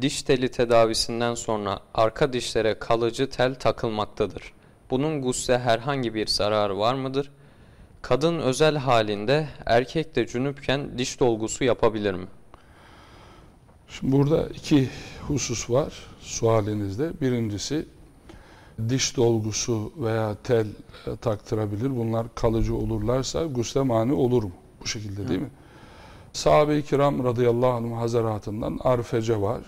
Diş teli tedavisinden sonra arka dişlere kalıcı tel takılmaktadır. Bunun gusle herhangi bir zararı var mıdır? Kadın özel halinde erkek de cünüpken diş dolgusu yapabilir mi? Şimdi burada iki husus var sualinizde. Birincisi diş dolgusu veya tel e, taktırabilir. Bunlar kalıcı olurlarsa gusle mani olur mu? Bu şekilde değil mi? Sahabe-i kiram radıyallahu anh hazaratından arfece var.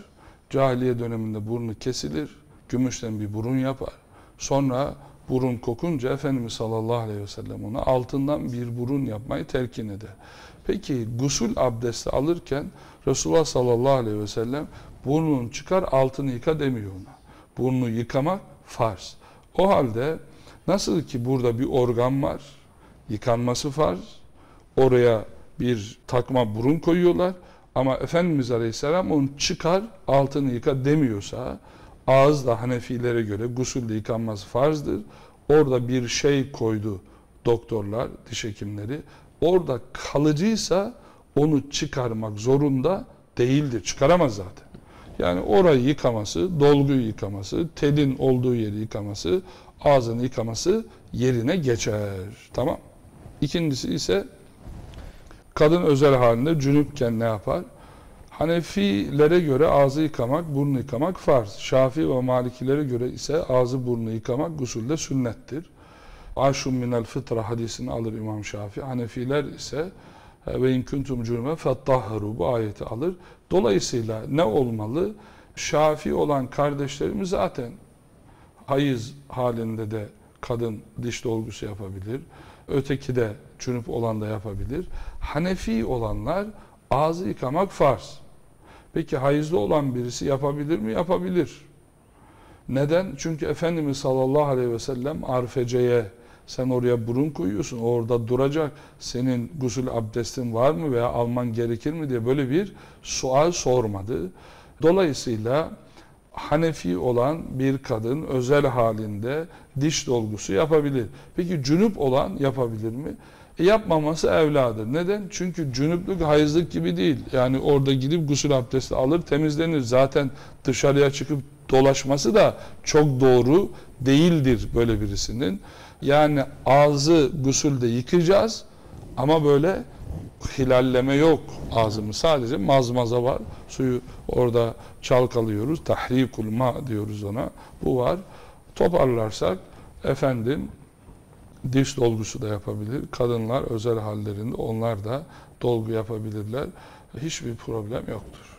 Cahiliye döneminde burnu kesilir. Gümüşten bir burun yapar. Sonra burun kokunca Efendimiz sallallahu aleyhi ve sellem ona altından bir burun yapmayı telkin eder. Peki gusül abdesti alırken Resulullah sallallahu aleyhi ve sellem burnunu çıkar altını yıka demiyor ona. Burnunu yıkamak farz. O halde nasıl ki burada bir organ var, yıkanması farz, oraya bir takma burun koyuyorlar ama Efendimiz Aleyhisselam onu çıkar altını yıka demiyorsa ağız da Hanefilere göre gusülle yıkanması farzdır. Orada bir şey koydu doktorlar, diş hekimleri. Orada kalıcıysa onu çıkarmak zorunda değildir. Çıkaramaz zaten. Yani orayı yıkaması, dolguyu yıkaması, telin olduğu yeri yıkaması, ağzını yıkaması yerine geçer. Tamam. İkincisi ise kadın özel halinde cünüpken ne yapar? Hanefilere göre ağzı yıkamak, burnu yıkamak farz. Şafii ve Malikilere göre ise ağzı burnu yıkamak gusülde sünnettir. Aşum minel fıtra hadisini alır İmam Şafii. Hanefiler ise ve in kuntum cunuben fettahharu bu ayeti alır. Dolayısıyla ne olmalı? Şafi olan kardeşlerimiz zaten hayız halinde de kadın diş dolgusu yapabilir. Öteki de cünüp olan da yapabilir. Hanefi olanlar ağzı yıkamak farz. Peki hayızlı olan birisi yapabilir mi? Yapabilir. Neden? Çünkü Efendimiz sallallahu aleyhi ve sellem arfeceye sen oraya burun koyuyorsun, orada duracak. Senin gusül abdestin var mı veya alman gerekir mi diye böyle bir sual sormadı. Dolayısıyla Hanefi olan bir kadın özel halinde diş dolgusu yapabilir. Peki cünüp olan yapabilir mi? Yapmaması evladır. Neden? Çünkü cünüplük hayızlık gibi değil. Yani orada gidip gusül abdesti alır temizlenir. Zaten dışarıya çıkıp dolaşması da çok doğru değildir böyle birisinin. Yani ağzı gusülde yıkayacağız ama böyle hilalleme yok ağzımı. Sadece mazmaza var. Suyu orada çalkalıyoruz. Tahrikul ma diyoruz ona. Bu var. Toparlarsak efendim diş dolgusu da yapabilir. Kadınlar özel hallerinde onlar da dolgu yapabilirler. Hiçbir problem yoktur.